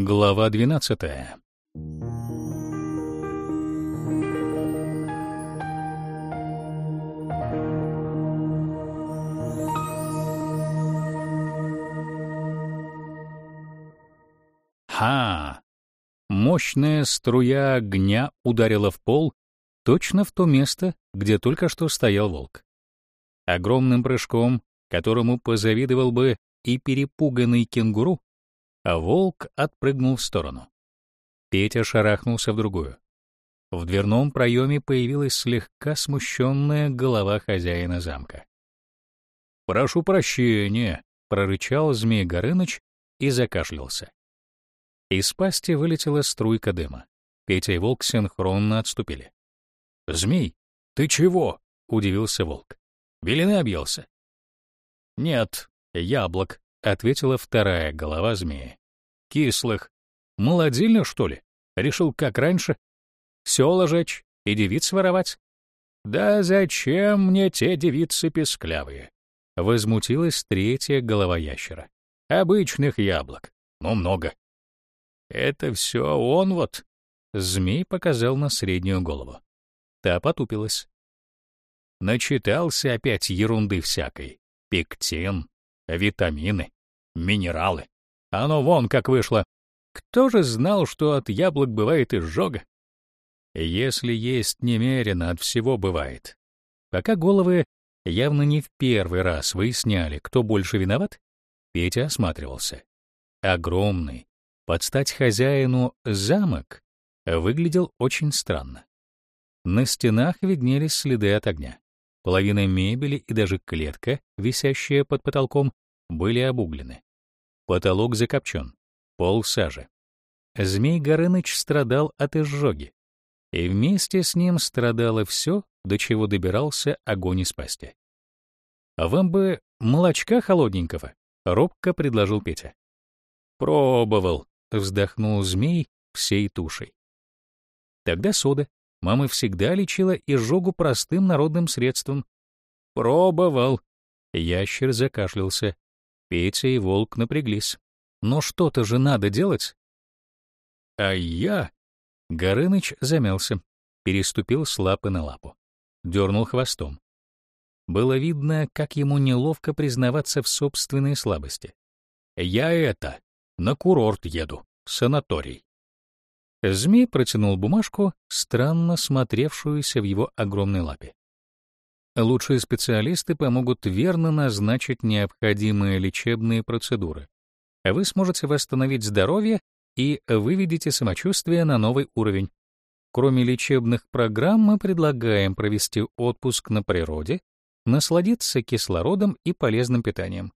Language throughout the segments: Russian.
Глава 12. Ха! Мощная струя огня ударила в пол точно в то место, где только что стоял волк. Огромным прыжком, которому позавидовал бы и перепуганный кенгуру, а волк отпрыгнул в сторону. Петя шарахнулся в другую. В дверном проеме появилась слегка смущенная голова хозяина замка. «Прошу прощения», — прорычал Змей Горыныч и закашлялся. Из пасти вылетела струйка дыма. Петя и волк синхронно отступили. «Змей, ты чего?» — удивился волк. «Белины объелся?» «Нет, яблок», — ответила вторая голова змеи. «Кислых. Молодильно, что ли? Решил, как раньше? Сёла жечь и девиц воровать?» «Да зачем мне те девицы песклявые?» — возмутилась третья голова ящера. «Обычных яблок. Ну, много». «Это все он вот?» — змей показал на среднюю голову. Та потупилась. Начитался опять ерунды всякой. Пектин, витамины, минералы. Оно вон как вышло. Кто же знал, что от яблок бывает изжога? Если есть немерено, от всего бывает. Пока головы явно не в первый раз выясняли, кто больше виноват, Петя осматривался. Огромный, под стать хозяину замок, выглядел очень странно. На стенах виднелись следы от огня. Половина мебели и даже клетка, висящая под потолком, были обуглены. Потолок закопчен, пол сажи. Змей Горыныч страдал от изжоги, и вместе с ним страдало все, до чего добирался огонь из пасти. «А вам бы молочка холодненького», — робко предложил Петя. «Пробовал», — вздохнул змей всей тушей. «Тогда сода. Мама всегда лечила изжогу простым народным средством». «Пробовал». Ящер закашлялся. Петя и Волк напряглись. Но что-то же надо делать. А я... Горыныч замялся, переступил с лапы на лапу, дернул хвостом. Было видно, как ему неловко признаваться в собственной слабости. «Я это, на курорт еду, санаторий». Змей протянул бумажку, странно смотревшуюся в его огромной лапе. Лучшие специалисты помогут верно назначить необходимые лечебные процедуры. Вы сможете восстановить здоровье и выведите самочувствие на новый уровень. Кроме лечебных программ, мы предлагаем провести отпуск на природе, насладиться кислородом и полезным питанием.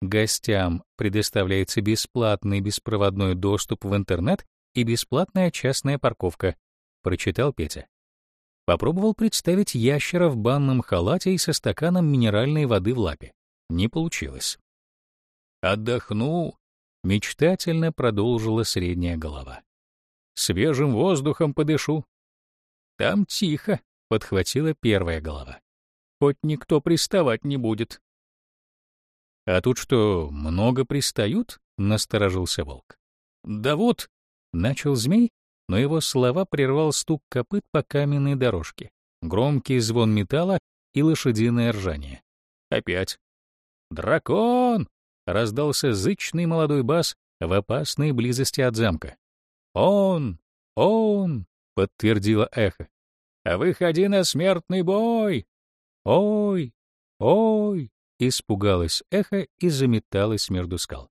Гостям предоставляется бесплатный беспроводной доступ в интернет и бесплатная частная парковка, прочитал Петя. Попробовал представить ящера в банном халате и со стаканом минеральной воды в лапе. Не получилось. «Отдохну», — мечтательно продолжила средняя голова. «Свежим воздухом подышу». «Там тихо», — подхватила первая голова. «Хоть никто приставать не будет». «А тут что, много пристают?» — насторожился волк. «Да вот», — начал змей, но его слова прервал стук копыт по каменной дорожке, громкий звон металла и лошадиное ржание. Опять. «Дракон!» — раздался зычный молодой бас в опасной близости от замка. «Он! Он!» — подтвердило эхо. «Выходи на смертный бой!» «Ой! Ой!» — испугалось эхо и заметалось между скал.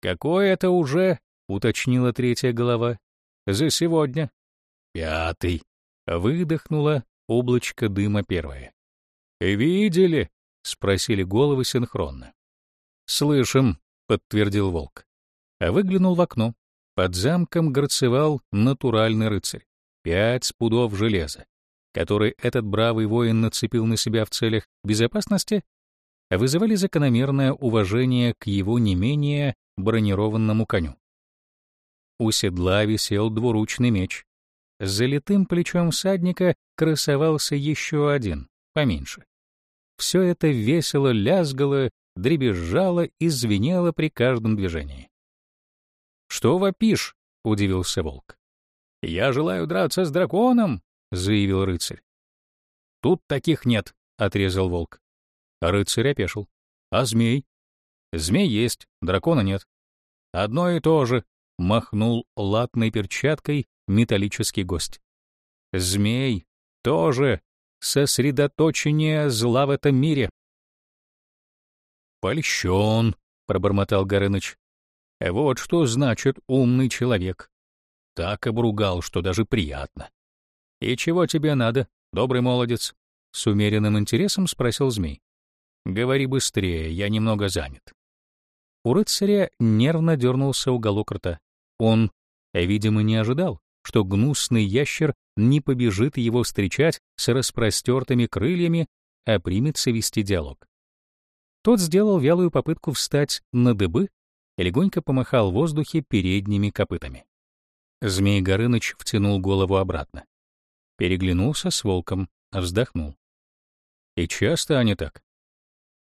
«Какой это уже?» — уточнила третья голова за сегодня. Пятый. Выдохнула облачко дыма первое. Видели? спросили головы синхронно. Слышим, подтвердил волк. Выглянул в окно. Под замком горцевал натуральный рыцарь. Пять пудов железа, который этот бравый воин нацепил на себя в целях безопасности, вызывали закономерное уважение к его не менее бронированному коню. У седла висел двуручный меч. С залитым плечом всадника красовался еще один, поменьше. Все это весело лязгало, дребезжало и звенело при каждом движении. Что вопишь?» — удивился волк. «Я желаю драться с драконом», — заявил рыцарь. «Тут таких нет», — отрезал волк. Рыцарь опешил. «А змей?» «Змей есть, дракона нет». «Одно и то же», — махнул латной перчаткой металлический гость. «Змей тоже сосредоточение зла в этом мире». «Польщен», — пробормотал Горыныч. «Вот что значит умный человек. Так обругал, что даже приятно». «И чего тебе надо, добрый молодец?» — с умеренным интересом спросил змей. «Говори быстрее, я немного занят». У рыцаря нервно дернулся уголок рта. Он, видимо, не ожидал, что гнусный ящер не побежит его встречать с распростертыми крыльями, а примется вести диалог. Тот сделал вялую попытку встать на дыбы и легонько помахал в воздухе передними копытами. Змей Горыныч втянул голову обратно. Переглянулся с волком, вздохнул. И часто они так?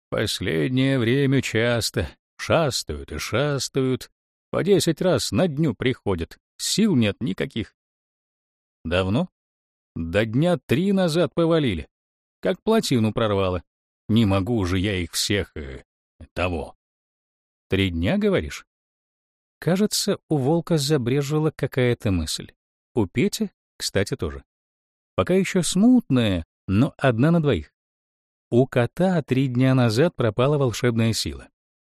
Последнее время часто. Шастают и шастают. По десять раз на дню приходят. Сил нет никаких. Давно? До дня три назад повалили. Как плотину прорвало. Не могу же я их всех... Э, того. Три дня, говоришь? Кажется, у волка забрежила какая-то мысль. У Пети, кстати, тоже. Пока еще смутная, но одна на двоих. У кота три дня назад пропала волшебная сила.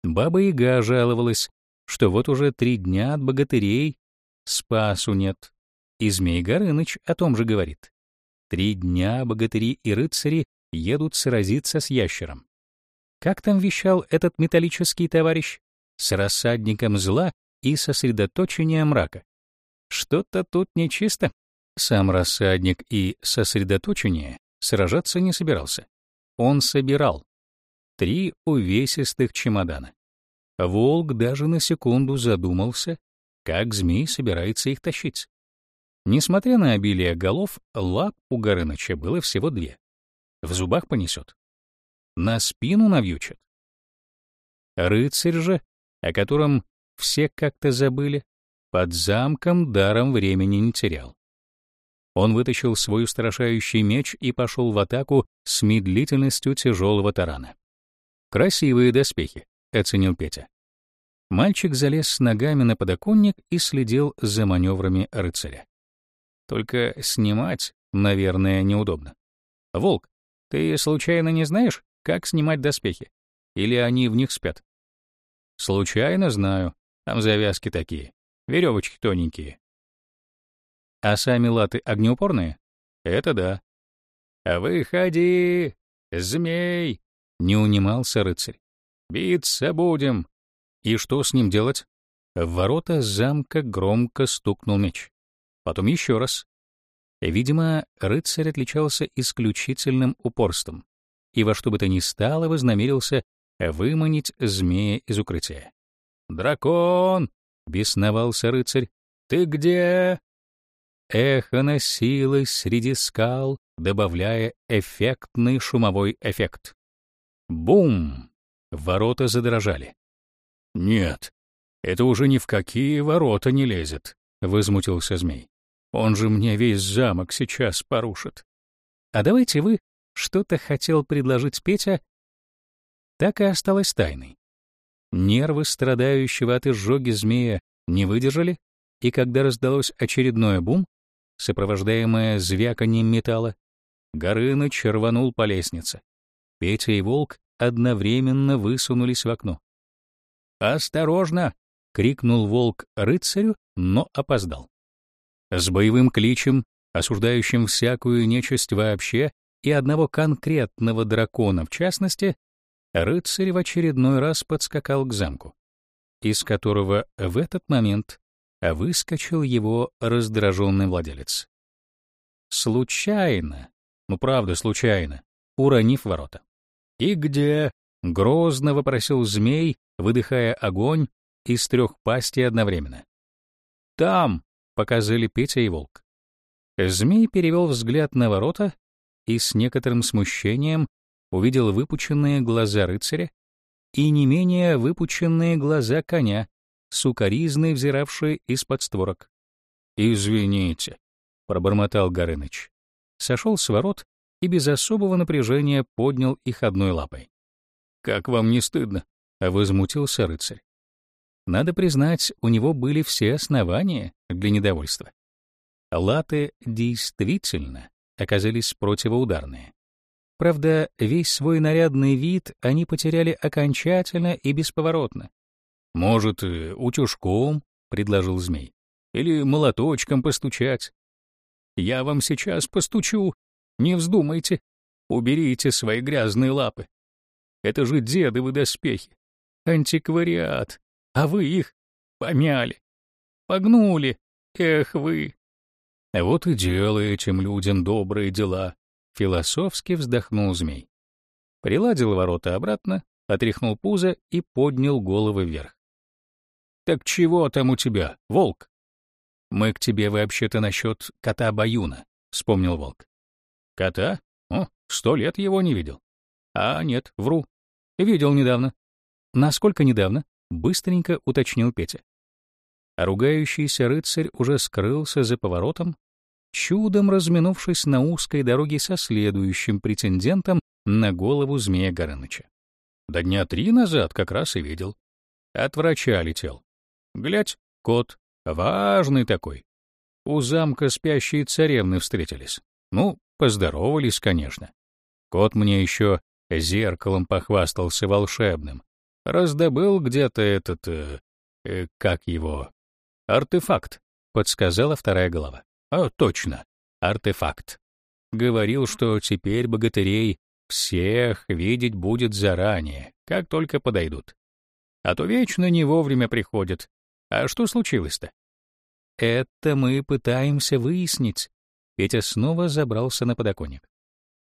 Баба Яга жаловалась, что вот уже три дня от богатырей спасу нет. И Змей Горыныч о том же говорит. Три дня богатыри и рыцари едут сразиться с ящером. Как там вещал этот металлический товарищ? С рассадником зла и сосредоточением мрака. Что-то тут нечисто. Сам рассадник и сосредоточение сражаться не собирался. Он собирал. Три увесистых чемодана. Волк даже на секунду задумался, как змей собирается их тащить. Несмотря на обилие голов, лап у Горыныча было всего две. В зубах понесет. На спину навьючит. Рыцарь же, о котором все как-то забыли, под замком даром времени не терял. Он вытащил свой устрашающий меч и пошел в атаку с медлительностью тяжелого тарана. «Красивые доспехи», — оценил Петя. Мальчик залез с ногами на подоконник и следил за маневрами рыцаря. Только снимать, наверное, неудобно. «Волк, ты случайно не знаешь, как снимать доспехи? Или они в них спят?» «Случайно знаю. Там завязки такие. Веревочки тоненькие». «А сами латы огнеупорные?» «Это да». «Выходи, змей!» — не унимался рыцарь. «Биться будем!» «И что с ним делать?» В ворота замка громко стукнул меч. Потом еще раз. Видимо, рыцарь отличался исключительным упорством и во что бы то ни стало вознамерился выманить змея из укрытия. «Дракон!» — бесновался рыцарь. «Ты где?» Эхо носилось среди скал, добавляя эффектный шумовой эффект. Бум! Ворота задрожали. «Нет, это уже ни в какие ворота не лезет», — возмутился змей. «Он же мне весь замок сейчас порушит». «А давайте вы...» — что-то хотел предложить Петя, так и осталось тайной. Нервы страдающего от изжоги змея не выдержали, и когда раздалось очередное бум, сопровождаемое звяканием металла, Горыныч рванул по лестнице. Петя и Волк одновременно высунулись в окно. «Осторожно!» — крикнул Волк рыцарю, но опоздал. С боевым кличем, осуждающим всякую нечисть вообще и одного конкретного дракона в частности, рыцарь в очередной раз подскакал к замку, из которого в этот момент выскочил его раздраженный владелец. Случайно, ну правда случайно, уронив ворота. «И где?» — грозно вопросил змей, выдыхая огонь из трех пастей одновременно. «Там!» — показали Петя и Волк. Змей перевел взгляд на ворота и с некоторым смущением увидел выпученные глаза рыцаря и не менее выпученные глаза коня, сукоризной взиравшие из-под створок. «Извините», — пробормотал Горыныч. Сошел с ворот и без особого напряжения поднял их одной лапой. «Как вам не стыдно?» — возмутился рыцарь. Надо признать, у него были все основания для недовольства. Латы действительно оказались противоударные. Правда, весь свой нарядный вид они потеряли окончательно и бесповоротно. «Может, утюжком?» — предложил змей. «Или молоточком постучать?» «Я вам сейчас постучу. Не вздумайте. Уберите свои грязные лапы. Это же дедовы доспехи. Антиквариат. А вы их помяли. Погнули. Эх вы!» «Вот и делаете людям добрые дела», Философски вздохнул змей. Приладил ворота обратно, отряхнул пузо и поднял головы вверх. «Так чего там у тебя, волк?» «Мы к тебе вообще-то насчет кота Баюна», — вспомнил волк. «Кота? О, сто лет его не видел». «А, нет, вру. Видел недавно». «Насколько недавно?» — быстренько уточнил Петя. Ругающийся рыцарь уже скрылся за поворотом, чудом разминувшись на узкой дороге со следующим претендентом на голову змея Горыныча. До дня три назад как раз и видел. От врача летел. Глядь, кот, важный такой. У замка спящие царевны встретились. Ну, поздоровались, конечно. Кот мне еще зеркалом похвастался волшебным. Раздобыл где-то этот... Э, э, как его? Артефакт, подсказала вторая голова. А, точно, артефакт. Говорил, что теперь богатырей всех видеть будет заранее, как только подойдут. А то вечно не вовремя приходят. А что случилось-то? Это мы пытаемся выяснить. Петя снова забрался на подоконник.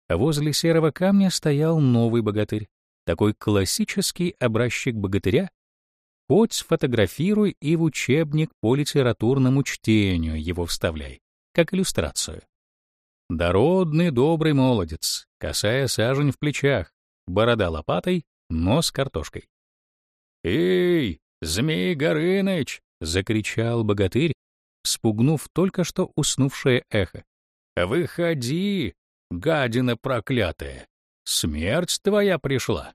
Возле серого камня стоял новый богатырь, такой классический образчик богатыря. Хоть сфотографируй и в учебник по литературному чтению его вставляй как иллюстрацию. Дородный добрый молодец, косая сажень в плечах, борода лопатой, нос картошкой. «Эй, Змей Горыныч!» — закричал богатырь, спугнув только что уснувшее эхо. «Выходи, гадина проклятая! Смерть твоя пришла!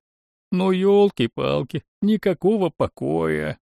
Ну, елки-палки, никакого покоя!»